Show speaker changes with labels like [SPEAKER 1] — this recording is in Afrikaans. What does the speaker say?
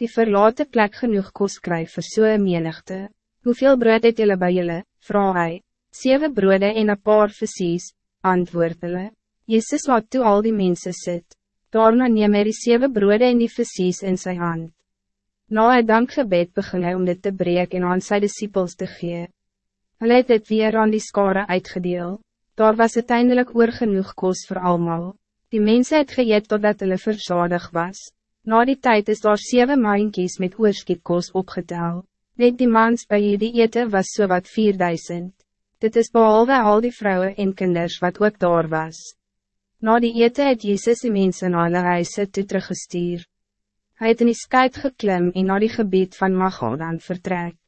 [SPEAKER 1] die verlaten plek genoeg kos kry vir so'n menigte. Hoeveel brood het julle by julle, vraag hy, Zeven broode en een paar versies, antwoord hulle. Jezus laat toe al die mensen sit. Daarna neem hy die zeven broode en die versies in zijn hand. Na hy dankgebed begin hy om dit te breek en aan sy disciples te gee. Hulle het dit weer aan die skare uitgedeel. Daar was uiteindelijk oor genoeg kos voor allemaal. Die mensen het geëet totdat hulle verzadig was. Na die tijd is daar zeven maankies met oorskietkos opgetel. Net die mans bij je die eten was so wat 4000. Dit is behalve al die vrouwen en kinders wat ook daar was. Na die eten het Jezus die mensen na hulle huise toe teruggestuur. Hy het in die skuit geklim en na die gebied van Magodan vertrek.